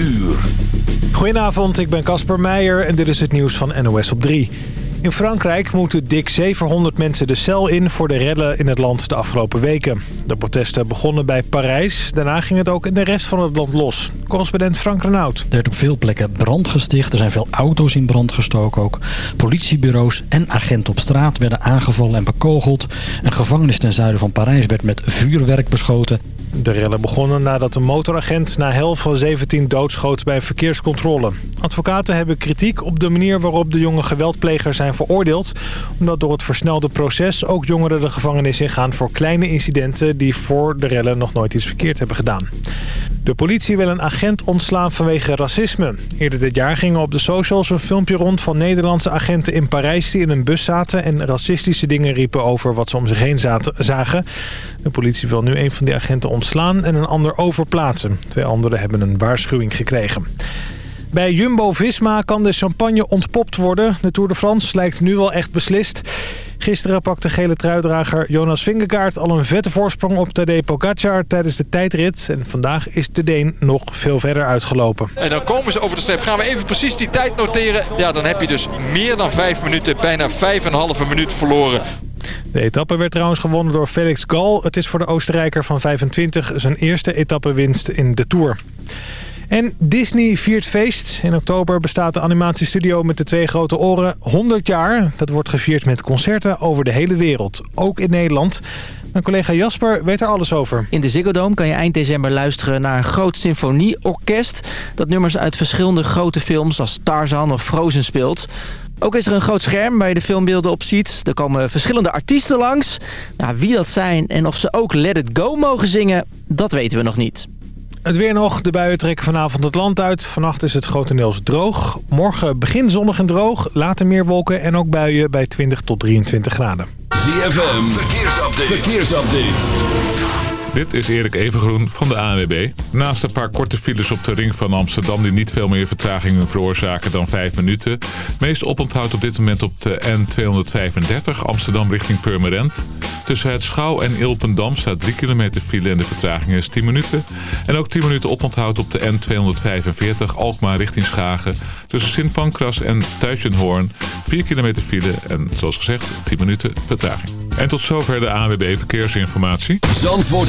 uur. Goedenavond, ik ben Casper Meijer en dit is het nieuws van NOS op 3. In Frankrijk moeten dik 700 mensen de cel in voor de rellen in het land de afgelopen weken. De protesten begonnen bij Parijs. Daarna ging het ook in de rest van het land los. Correspondent Frank Renaud. Er werd op veel plekken brand gesticht. Er zijn veel auto's in brand gestoken ook. Politiebureaus en agenten op straat werden aangevallen en bekogeld. Een gevangenis ten zuiden van Parijs werd met vuurwerk beschoten. De rellen begonnen nadat een motoragent na hel van 17 doodschoot bij verkeerscontrole. Advocaten hebben kritiek op de manier waarop de jonge geweldplegers zijn veroordeeld. Omdat door het versnelde proces ook jongeren de gevangenis ingaan voor kleine incidenten die voor de rellen nog nooit iets verkeerd hebben gedaan. De politie wil een agent ontslaan vanwege racisme. Eerder dit jaar gingen op de socials een filmpje rond van Nederlandse agenten in Parijs... die in een bus zaten en racistische dingen riepen over wat ze om zich heen zagen. De politie wil nu een van die agenten ontslaan en een ander overplaatsen. Twee anderen hebben een waarschuwing gekregen. Bij Jumbo-Visma kan de champagne ontpopt worden. De Tour de France lijkt nu wel echt beslist. Gisteren pakte gele truidrager Jonas Vingegaard al een vette voorsprong op Tadej Pogacar tijdens de tijdrit. En vandaag is de Deen nog veel verder uitgelopen. En dan komen ze over de streep. Gaan we even precies die tijd noteren. Ja, dan heb je dus meer dan vijf minuten, bijna vijf en een halve minuut verloren. De etappe werd trouwens gewonnen door Felix Gal. Het is voor de Oostenrijker van 25 zijn eerste etappewinst in de Tour. En Disney viert feest. In oktober bestaat de animatiestudio met de twee grote oren 100 jaar. Dat wordt gevierd met concerten over de hele wereld, ook in Nederland. Mijn collega Jasper weet er alles over. In de Ziggo Dome kan je eind december luisteren naar een groot symfonieorkest... dat nummers uit verschillende grote films als Tarzan of Frozen speelt. Ook is er een groot scherm waar je de filmbeelden op ziet. Er komen verschillende artiesten langs. Ja, wie dat zijn en of ze ook Let It Go mogen zingen, dat weten we nog niet. Het weer nog. De buien trekken vanavond het land uit. Vannacht is het grotendeels droog. Morgen begin zonnig en droog. Later meer wolken en ook buien bij 20 tot 23 graden. ZFM. Verkeersupdate. Verkeersupdate. Dit is Erik Evengroen van de ANWB. Naast een paar korte files op de ring van Amsterdam... die niet veel meer vertragingen veroorzaken dan 5 minuten. Meest oponthoud op dit moment op de N235 Amsterdam richting Purmerend. Tussen het Schouw en Ilpendam staat 3 kilometer file en de vertraging is 10 minuten. En ook 10 minuten oponthoud op de N245 Alkmaar richting Schagen. Tussen Sint Pancras en Tuitjenhoorn 4 kilometer file en zoals gezegd 10 minuten vertraging. En tot zover de ANWB Verkeersinformatie. Zandvoort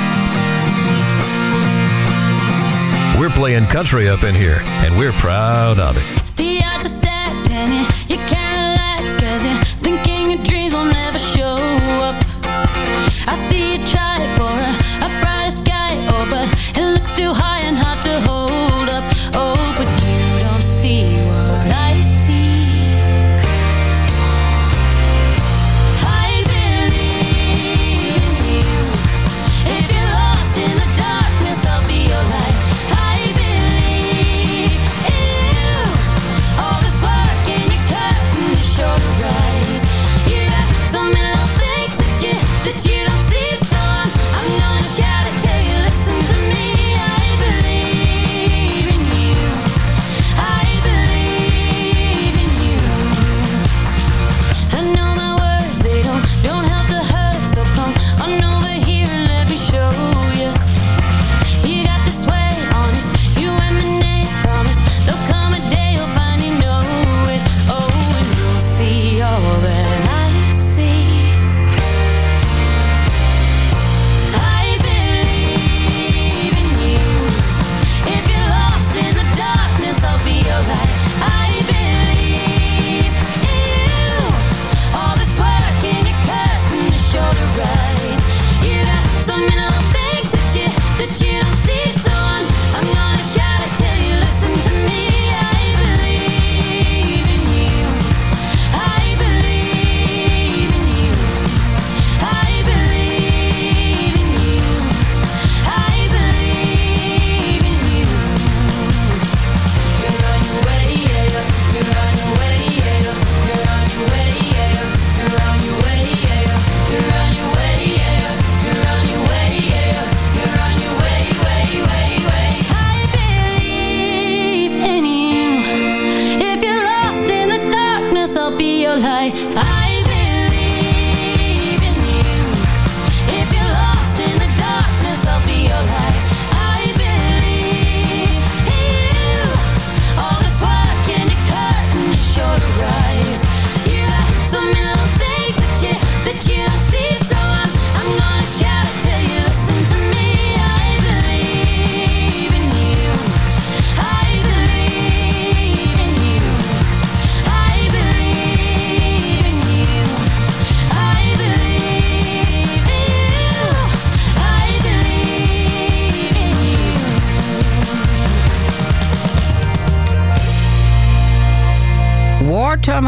We're playing country up in here, and we're proud of it. The odds are stacked and you, you can't relax Cause you're thinking your dreams will never show up I see you try for a, a brighter sky Oh, but it looks too high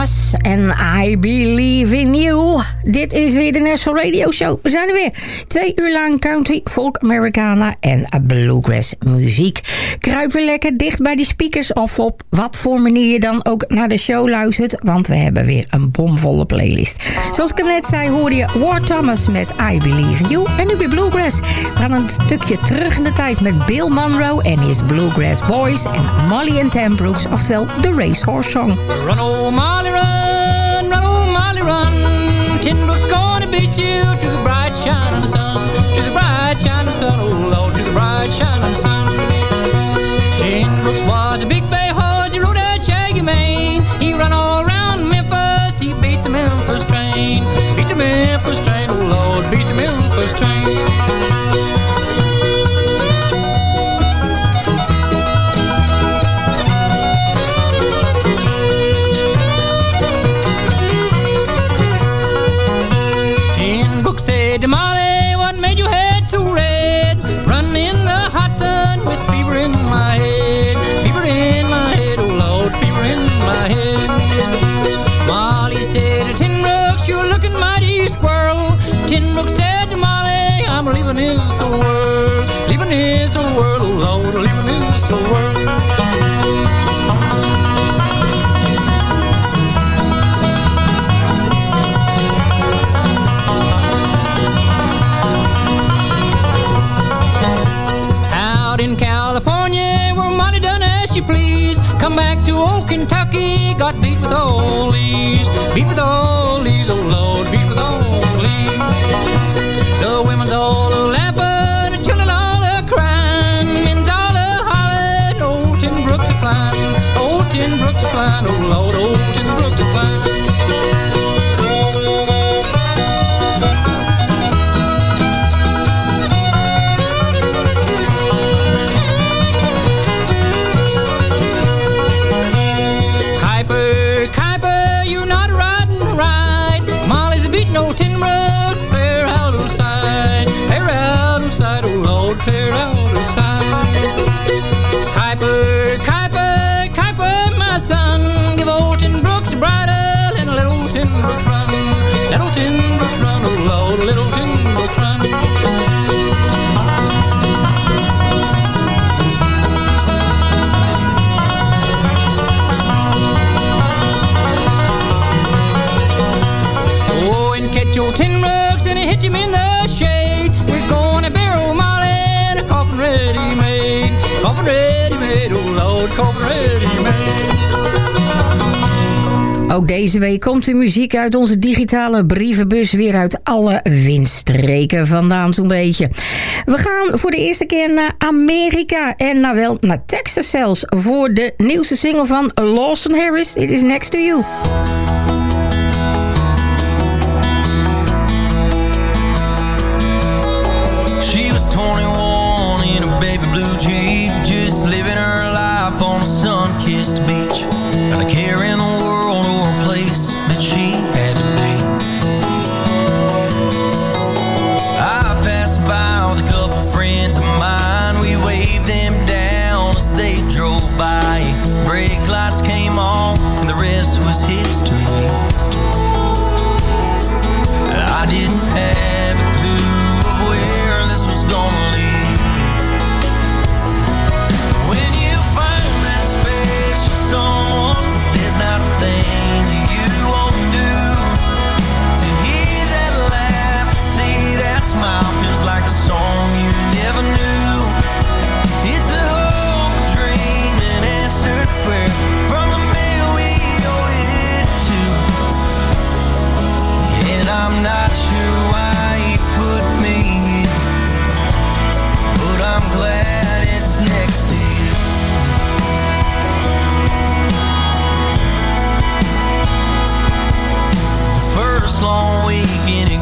War En I Believe in You. Dit is weer de National Radio Show. We zijn er weer. Twee uur lang country, folk, Americana en bluegrass muziek. Kruip weer lekker dicht bij die speakers of op wat voor manier je dan ook naar de show luistert. Want we hebben weer een bomvolle playlist. Zoals ik net zei hoorde je War Thomas met I Believe in You. En nu weer bluegrass. We gaan een stukje terug in de tijd met Bill Monroe en his Bluegrass Boys. En Molly and Tam Brooks, oftewel de Racehorse Song. Run, oh Molly, run, run, run, oh Molly, run. Tenbrooks gonna beat you to the bright shining sun, to the bright shining sun, oh Lord, to the bright shining sun. Tin Brooks was a big bay horse, he rode a shaggy mane. He run all around Memphis, he beat the Memphis train, beat the Memphis train, oh Lord, beat the Memphis train. This world. Out in California, where Molly done as she pleased. Come back to old Kentucky, got beat with all these. Ook deze week komt de muziek uit onze digitale brievenbus weer uit alle windstreken vandaan zo'n beetje. We gaan voor de eerste keer naar Amerika en nou wel naar Texas zelfs voor de nieuwste single van Lawson Harris. It is Next to You. She was 21 in a baby blue Jeep, sun-kissed beach.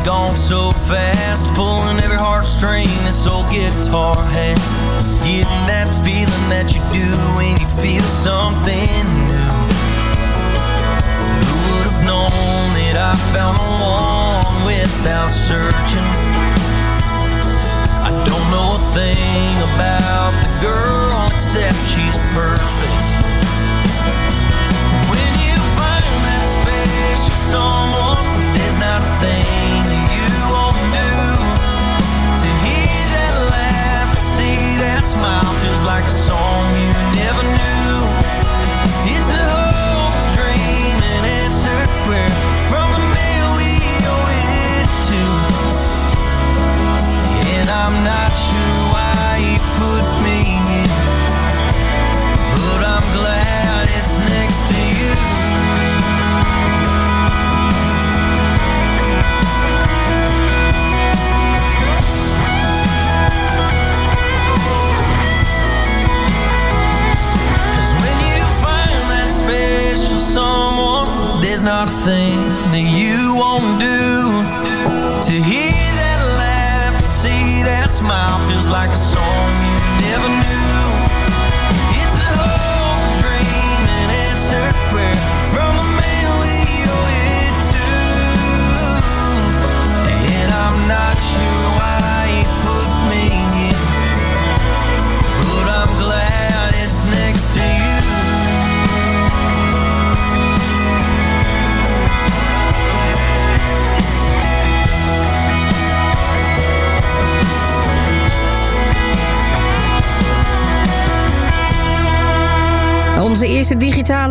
Gone so fast Pulling every heartstring this old guitar had Getting that feeling that you do when you feel something new. Who would have known that I found the one without searching? I don't know a thing about the girl except she's perfect. When you find that special someone There's not a thing like a song you never knew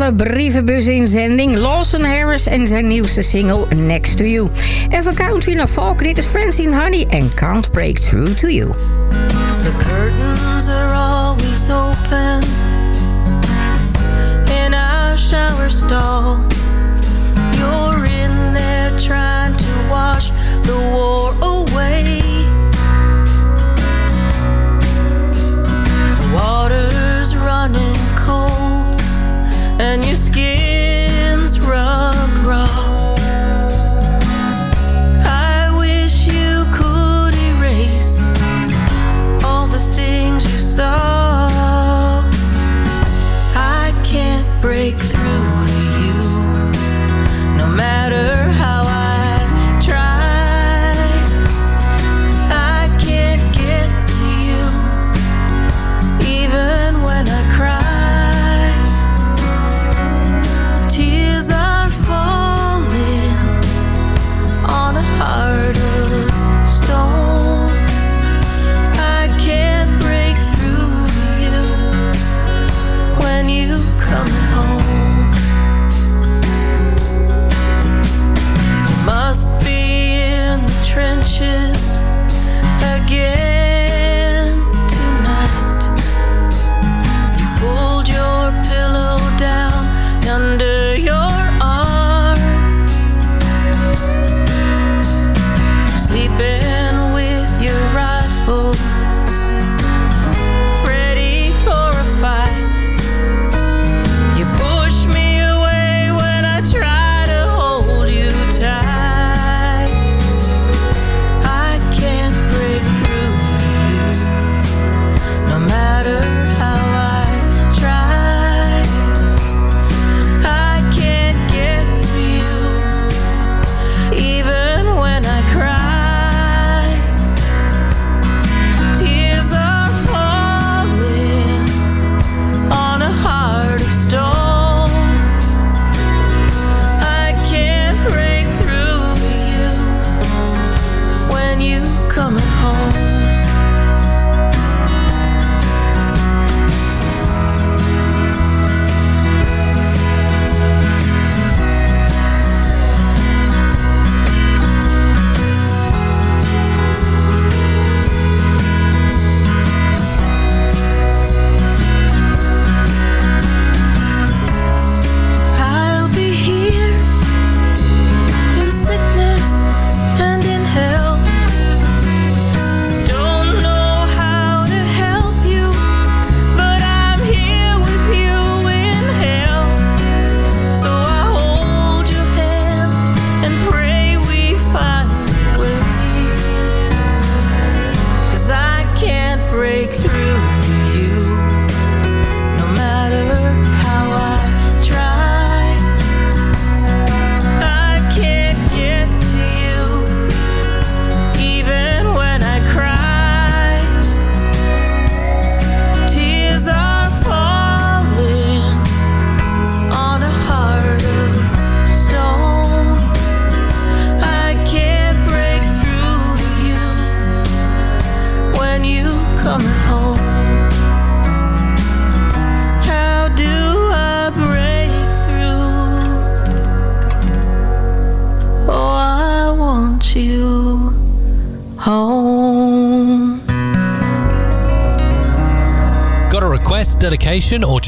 digitale brievenbusinzending. Lawson Harris en zijn nieuwste single Next to You. En van country naar folk, dit is Francine Honey en Can't Break Through to You.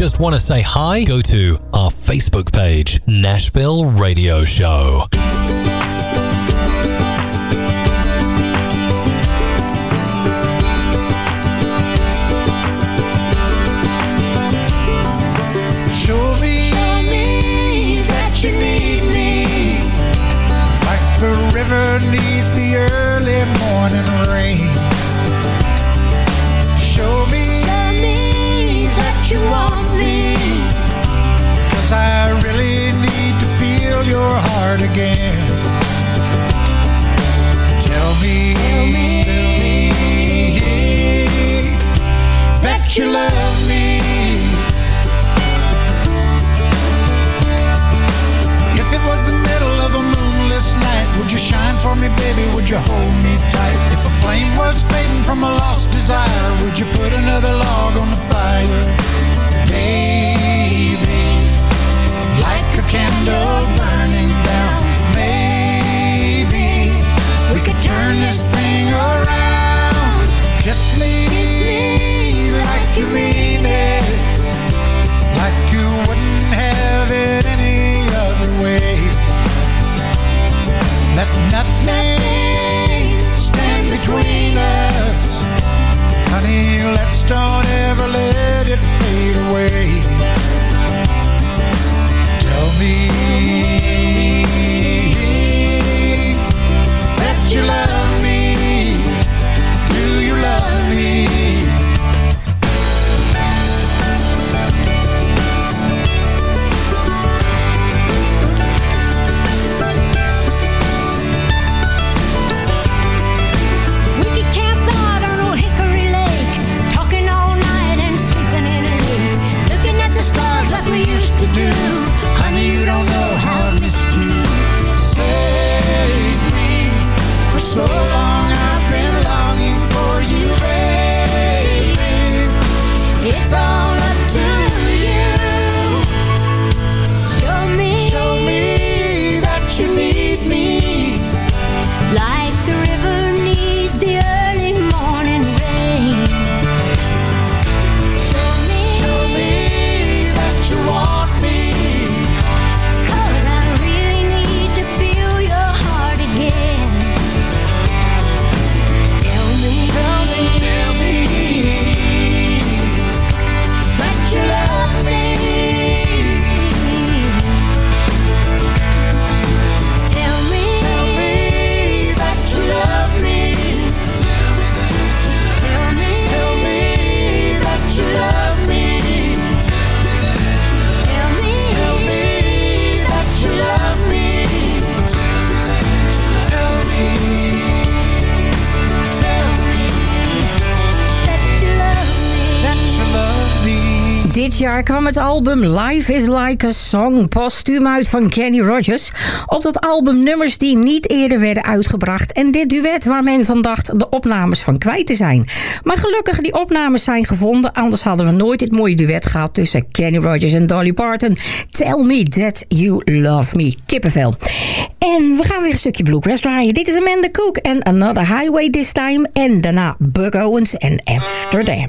just want to say hi, go to our Facebook page, Nashville Radio Show. the river needs the early morning rain. Er kwam het album Life is Like a Song postuum uit van Kenny Rogers. Op dat album nummers die niet eerder werden uitgebracht. En dit duet waar men van dacht de opnames van kwijt te zijn. Maar gelukkig die opnames zijn gevonden. Anders hadden we nooit dit mooie duet gehad tussen Kenny Rogers en Dolly Parton. Tell me that you love me. Kippenvel. En we gaan weer een stukje bluegrass draaien. Dit is Amanda Cook and Another Highway This Time. En daarna Buck Owens en Amsterdam.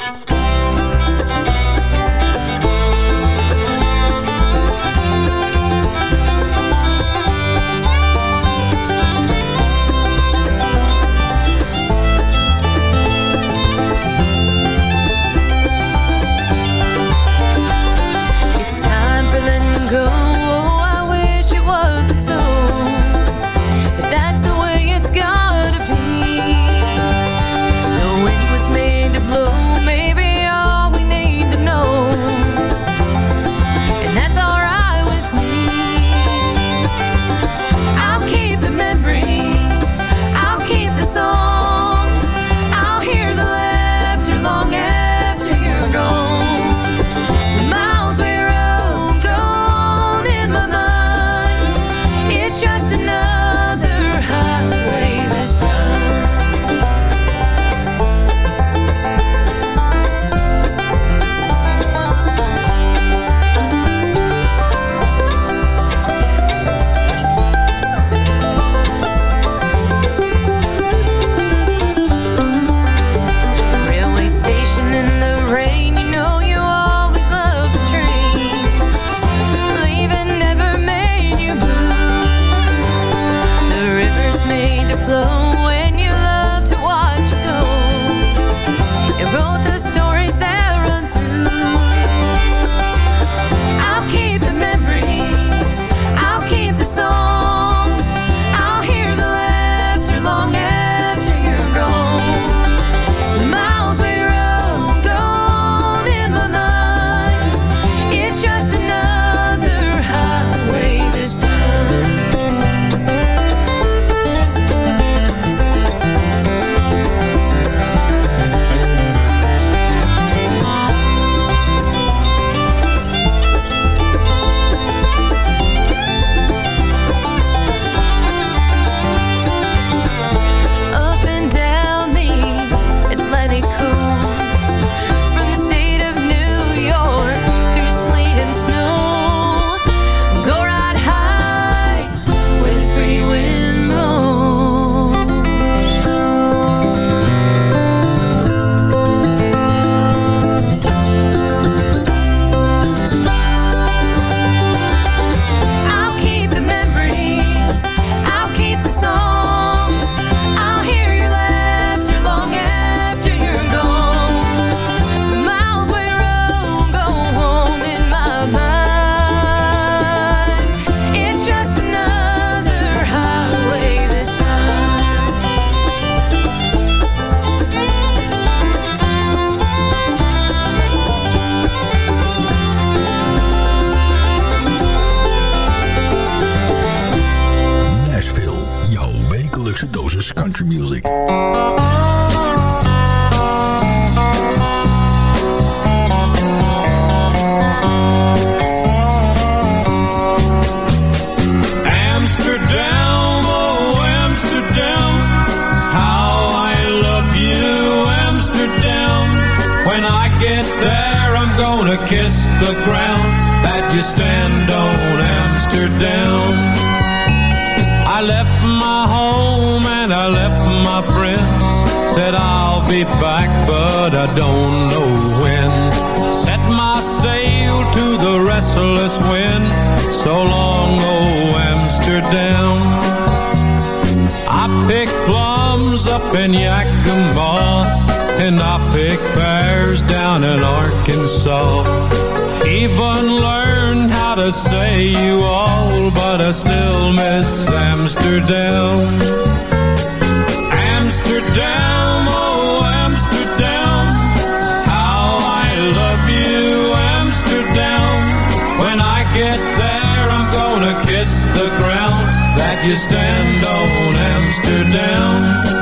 Kiss the ground that you stand on, Amsterdam.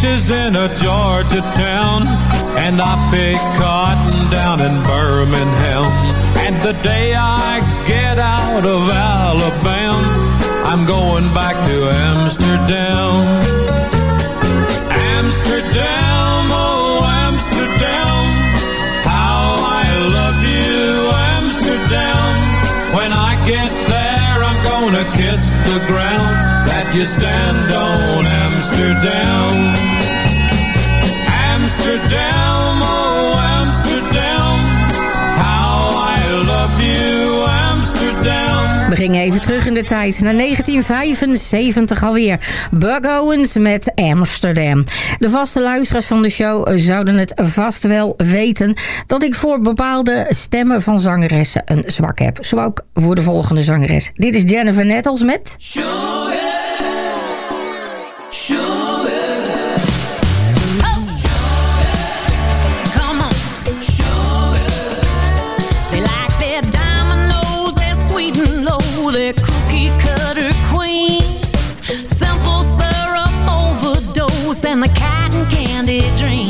Peaches in a Georgia town, and I pick cotton down in Birmingham. And the day I get out of Alabama, I'm going back to Amsterdam. Amsterdam, oh Amsterdam, how I love you, Amsterdam. When I get there, I'm gonna kiss the ground that you stand on, Amsterdam. Gingen even terug in de tijd, naar 1975 alweer. Bug Owens met Amsterdam. De vaste luisteraars van de show zouden het vast wel weten... dat ik voor bepaalde stemmen van zangeressen een zwak heb. Zo ook voor de volgende zangeres. Dit is Jennifer Nettles met... and cookie cutter queens. Simple syrup overdose and the cotton candy dreams.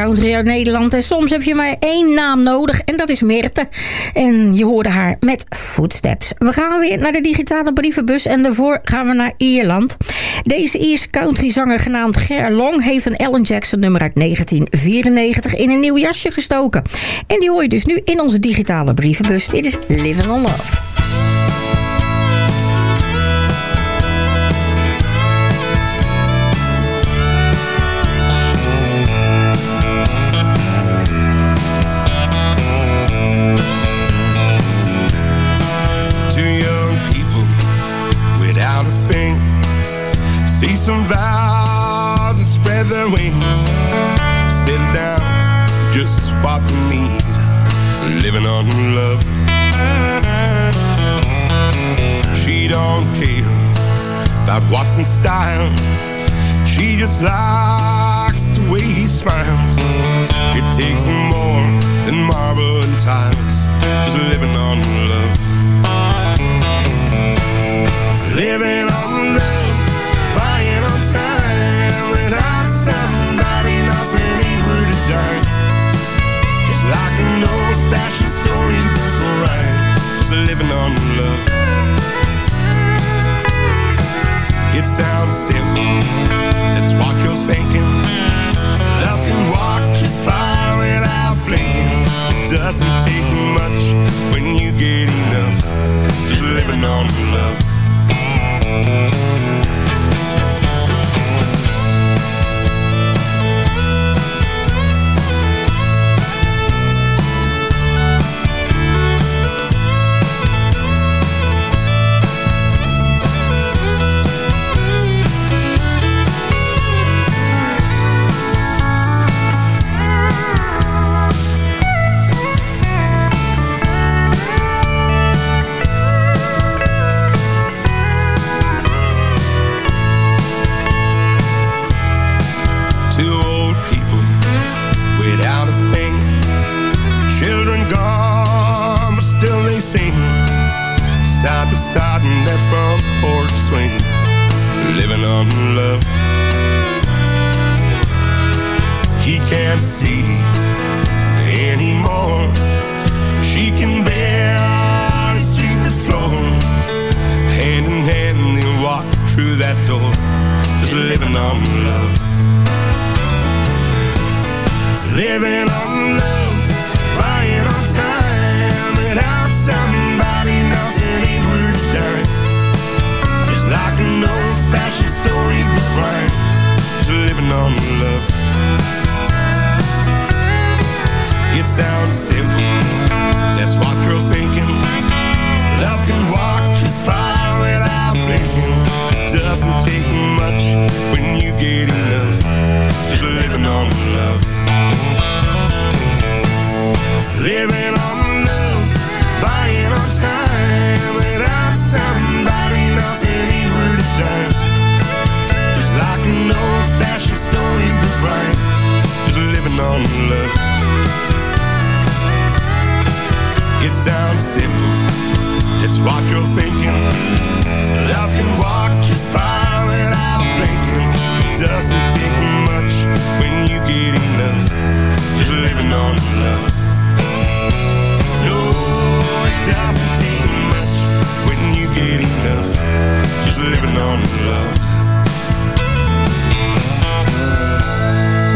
Country uit Nederland. En soms heb je maar één naam nodig. En dat is Meerte. En je hoorde haar met Footsteps. We gaan weer naar de digitale brievenbus. En daarvoor gaan we naar Ierland. Deze Ierse countryzanger genaamd Ger Long... heeft een Ellen Jackson nummer uit 1994 in een nieuw jasje gestoken. En die hoor je dus nu in onze digitale brievenbus. Dit is Living on Love. What's in style. She just likes the way he smiles. It takes more than marble and tiles. Just living on love. Living on love, buying on time. Without somebody, nothing ain't worth a dime. Just like an old-fashioned storybook It sounds simple, that's what you're thinking. Love can walk you far without blinking. Doesn't take much when you get enough. Just living on love.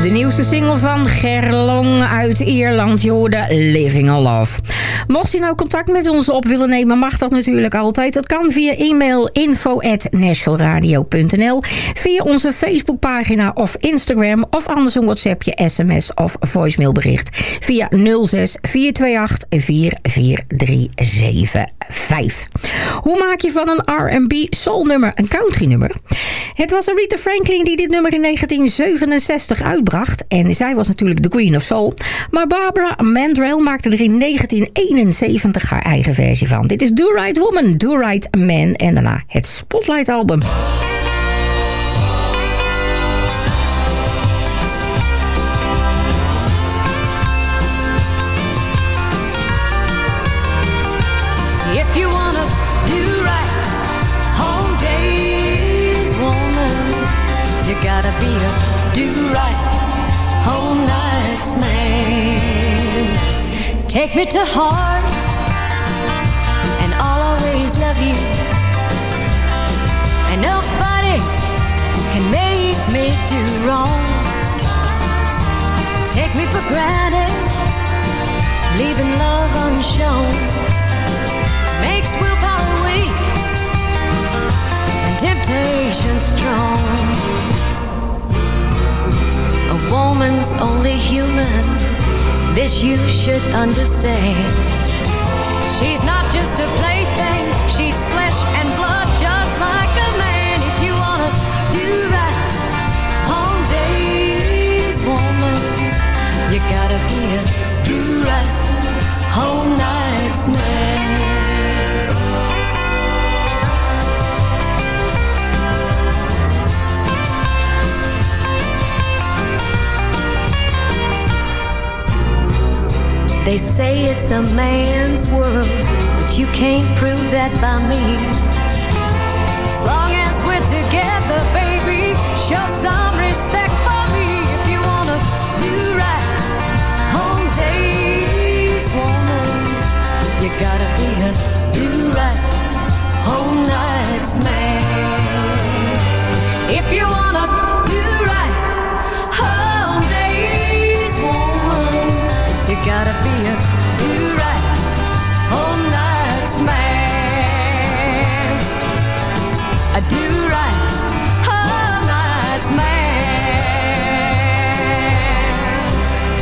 De nieuwste single van Gerlong uit Ierland, je Living on Love. Mocht je nou contact met ons op willen nemen, mag dat natuurlijk altijd. Dat kan via e-mail info via onze Facebookpagina of Instagram... of anders een WhatsAppje, sms of voicemailbericht... via 06 428 44375. Hoe maak je van een R&B soulnummer een country nummer? Het was Aretha Franklin die dit nummer in 1967 uitbracht. En zij was natuurlijk de Queen of Soul. Maar Barbara Mandrell maakte er in 1971 haar eigen versie van. Dit is Do Right Woman, Do Right Man. En daarna het Spotlight album. Gotta be a Take me to heart, and I'll always love you. And nobody can make me do wrong. Take me for granted, leaving love unshown makes willpower weak and temptation strong. A woman's only human, this you should understand. She's not just a plaything, she's flesh and blood, just like a man. If you wanna do right, home days, woman, you gotta be a do right, whole nights They say it's a man's world, but you can't prove that by me.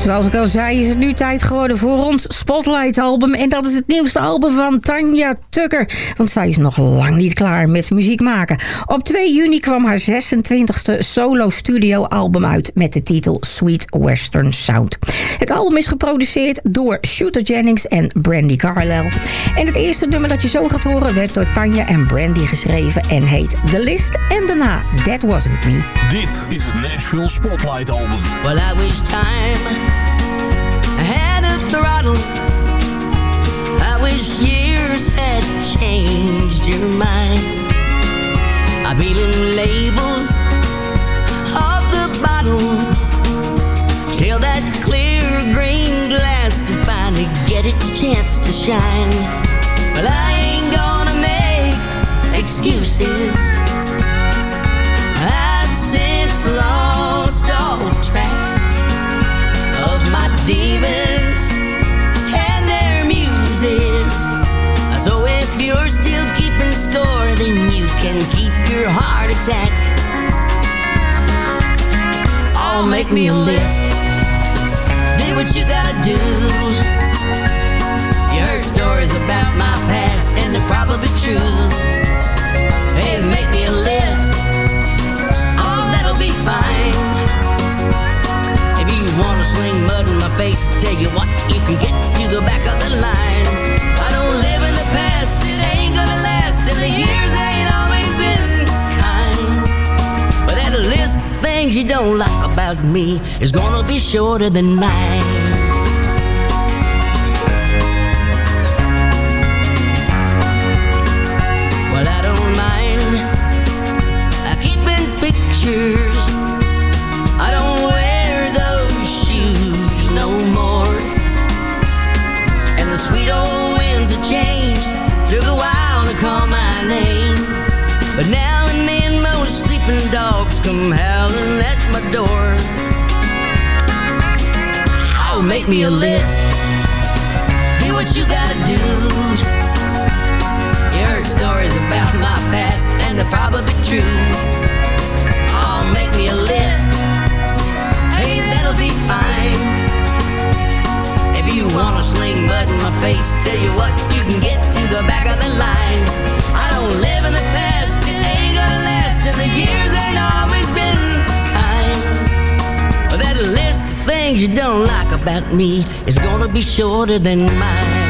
Zoals ik al zei is het nu tijd geworden voor ons Spotlight album. En dat is het nieuwste album van Tanja Tucker. Want zij is nog lang niet klaar met muziek maken. Op 2 juni kwam haar 26e solo studio album uit met de titel Sweet Western Sound. Het album is geproduceerd door Shooter Jennings en Brandy Carlisle. En het eerste nummer dat je zo gaat horen werd door Tanja en Brandy geschreven en heet The List. En daarna That Wasn't Me. Dit is het Nashville Spotlight Album. Well, I wish time a. I wish years had changed your mind. I'm peeling labels off the bottle till that clear green glass can finally get its chance to shine. But I ain't gonna make excuses. Attack. Oh, make me a list. Do what you gotta do. You heard stories about my past, and they're probably true. Hey, make me a list. Oh, that'll be fine. If you wanna swing mud in my face, tell you what, you can get to the back of the line. You don't like about me is gonna be shorter than mine. Make me a list. Do what you gotta do. You heard stories about my past, and they're probably true. Oh, make me a list. Hey, that'll be fine. If you wanna sling mud in my face, tell you what, you can get to the back of the line. I don't live in the past, it ain't gonna last, and the years ain't always things you don't like about me is gonna be shorter than mine.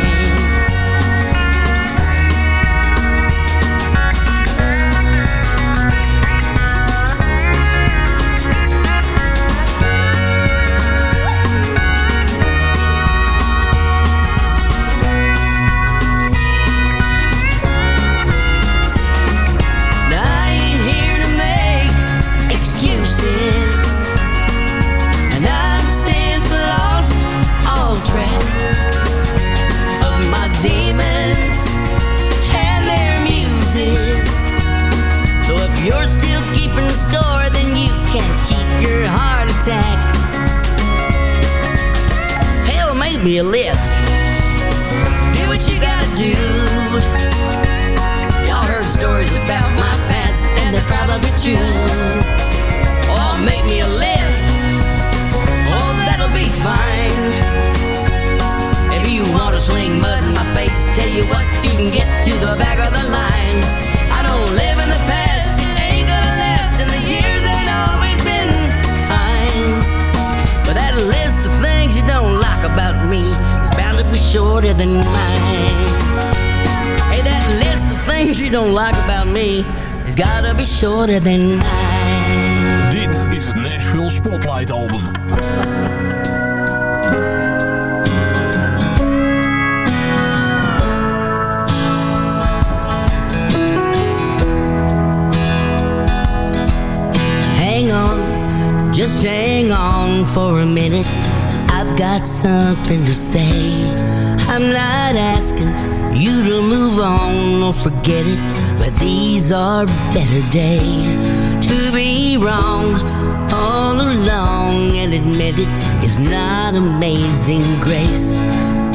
was all along and admit it is not amazing grace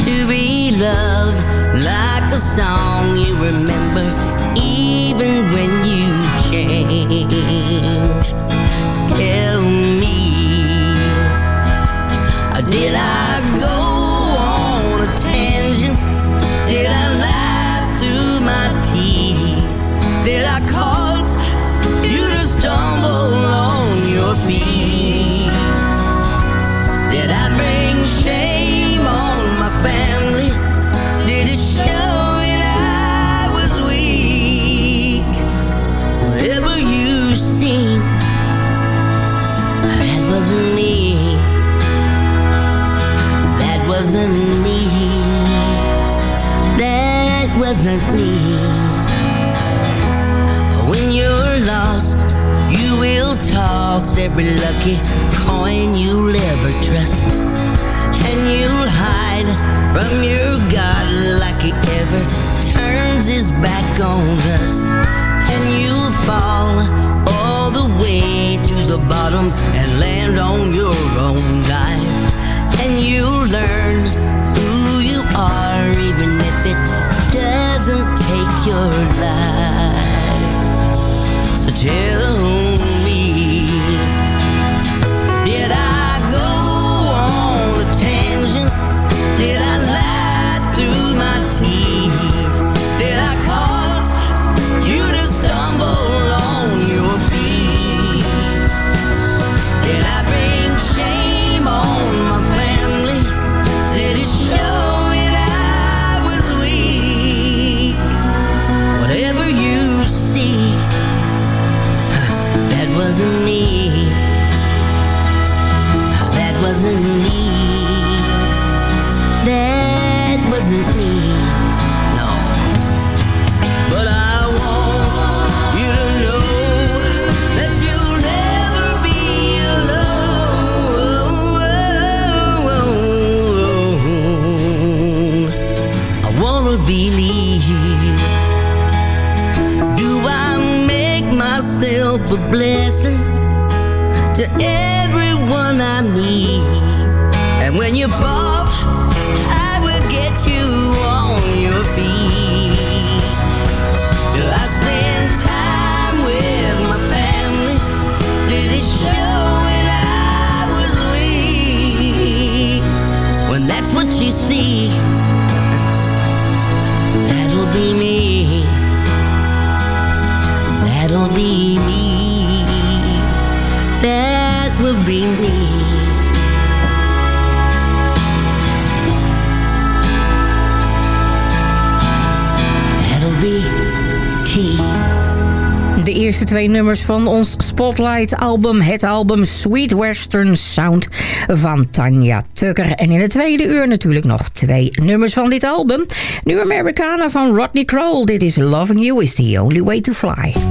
to be loved like a song you remember even when you change. Tell me, did I go on a tangent? Did I lie through my teeth? Did I call? your feet. Did I bring shame on my family? Did it show that I was weak? Whatever you seen, that wasn't me. That wasn't me. That wasn't me. Every lucky coin you'll ever trust. And you'll hide from your God like he ever turns his back on us. And you'll fall all the way to the bottom and land on your own dive. And you'll learn who you are even if it doesn't take your life. So tell that wasn't nummers van ons Spotlight-album. Het album Sweet Western Sound van Tanya Tucker. En in het tweede uur natuurlijk nog twee nummers van dit album. New Americana van Rodney Crowell. Dit is Loving You is the Only Way to Fly.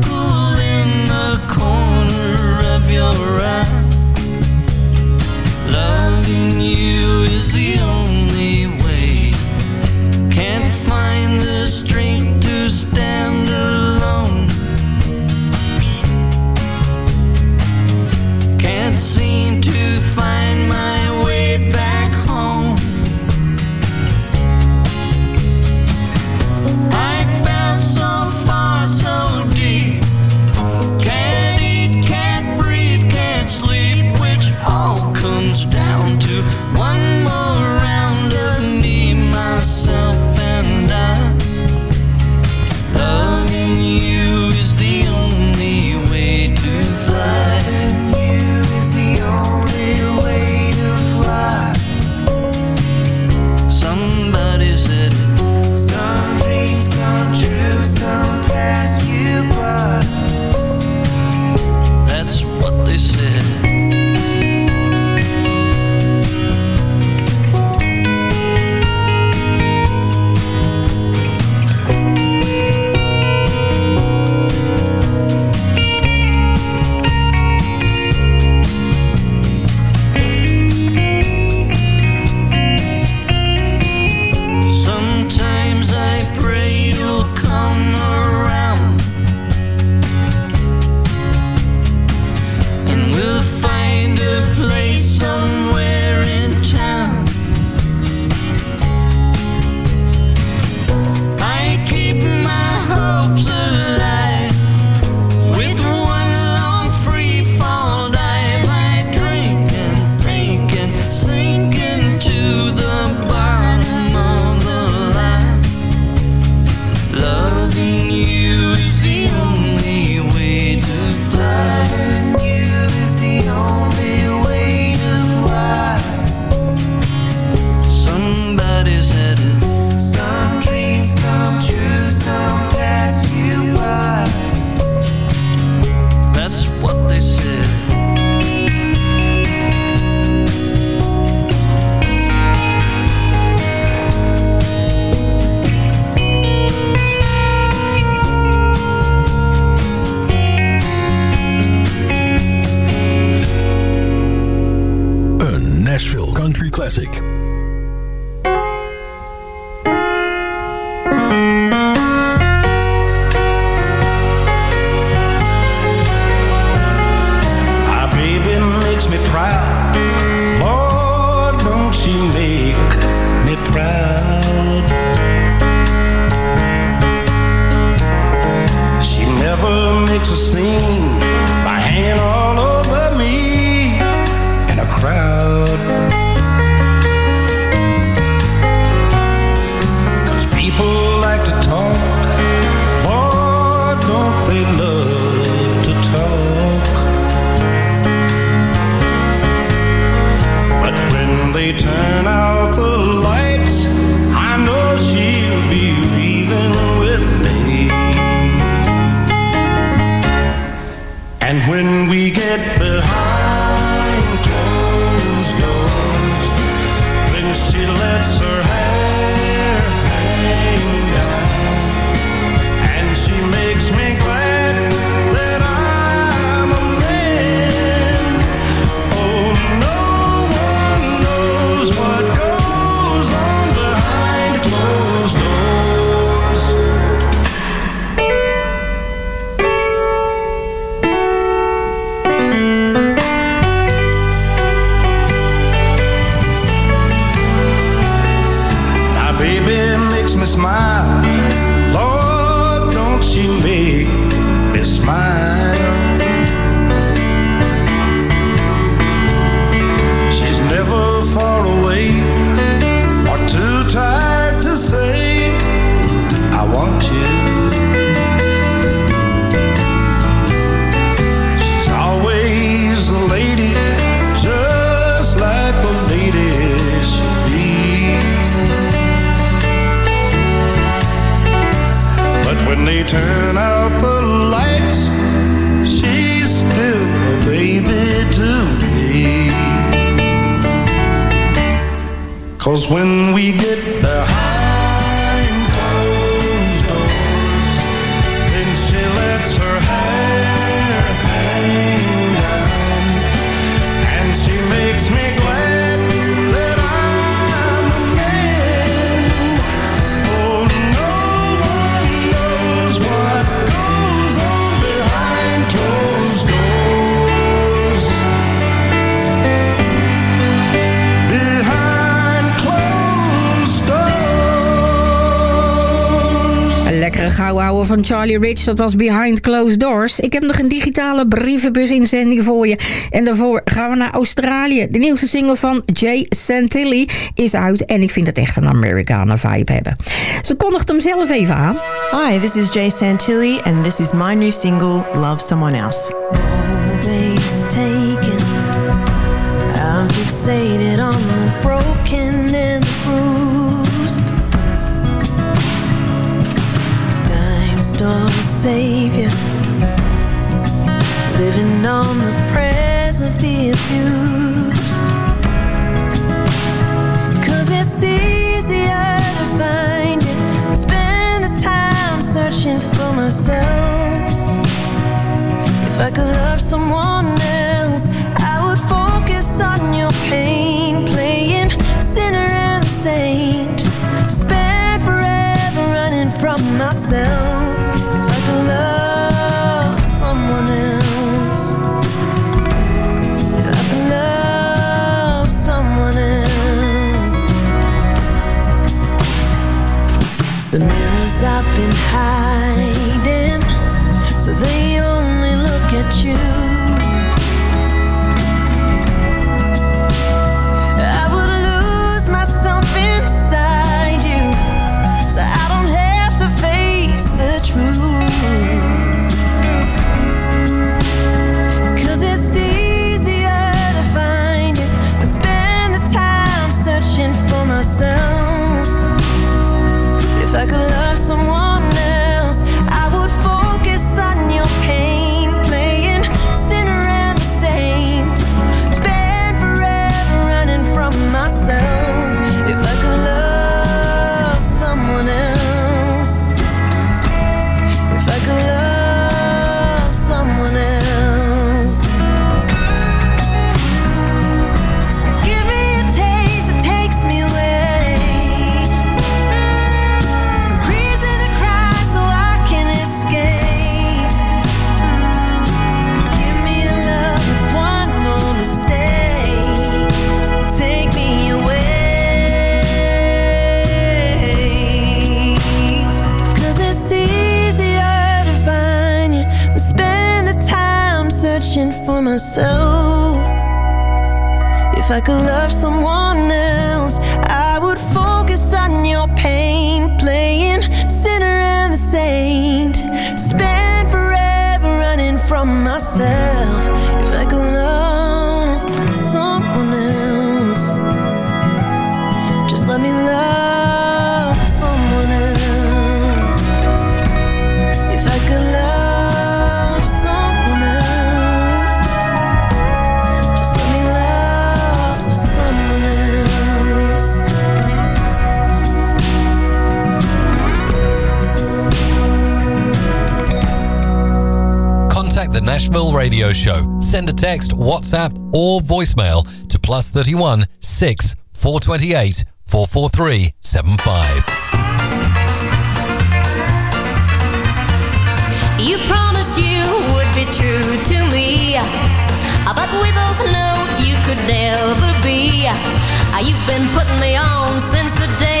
they turn gauwhouden van Charlie Rich. Dat was Behind Closed Doors. Ik heb nog een digitale brievenbus-inzending voor je. En daarvoor gaan we naar Australië. De nieuwste single van Jay Santilli is uit. En ik vind het echt een Americana vibe hebben. Ze kondigt hem zelf even aan. Hi, this is Jay Santilli. And this is my new single, Love Someone Else. Always taken. I'm fixated on the broken restore savior Living on the prayers of the abused. Cause it's easier to find it Spend the time searching for myself. If I could love someone text, WhatsApp, or voicemail to plus 31 6 428 443 75. You promised you would be true to me, but we both know you could never be. Ah, you've been putting me on since the day